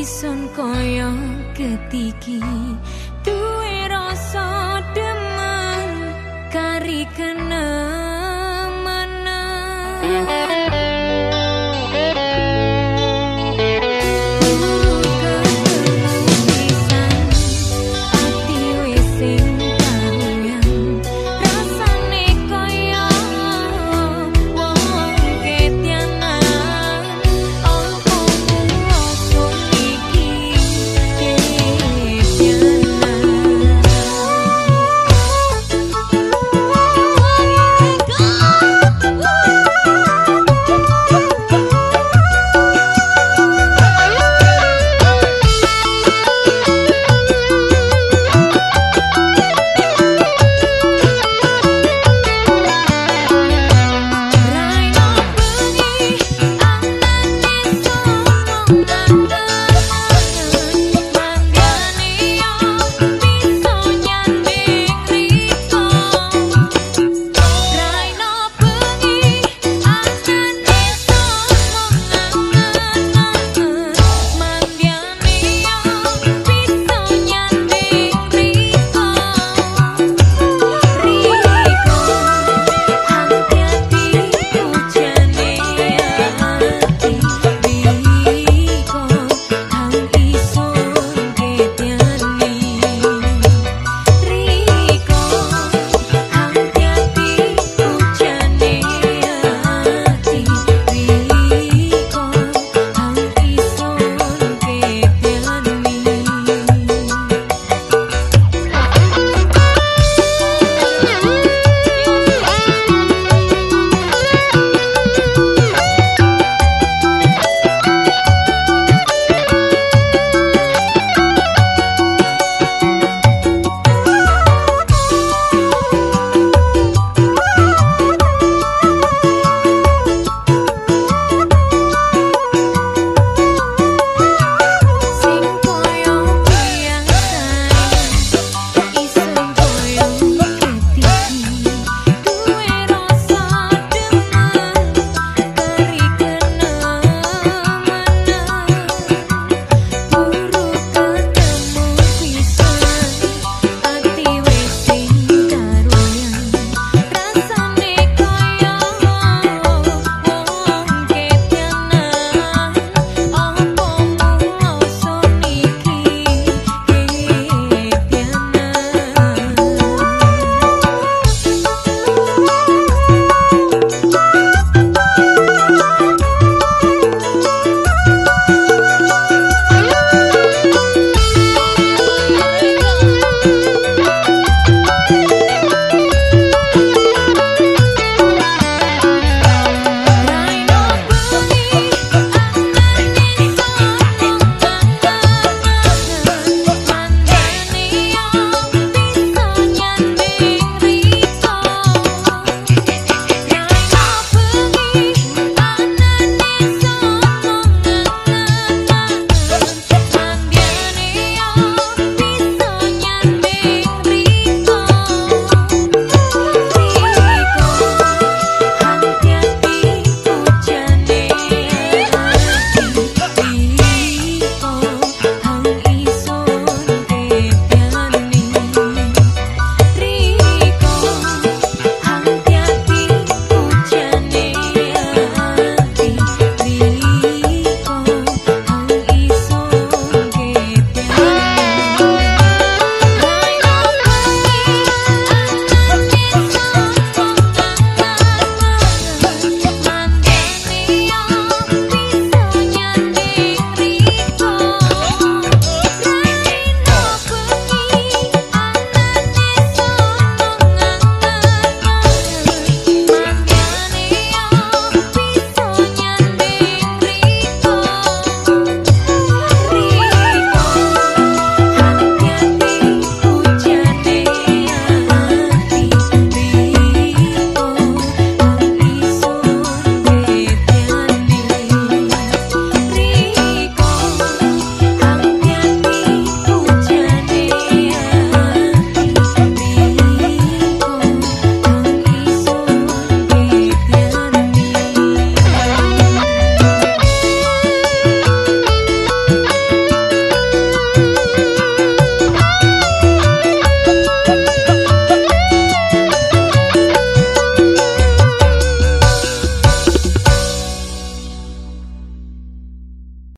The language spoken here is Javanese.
ison koyo ketiki. Duwe rasa demen kari kenemanan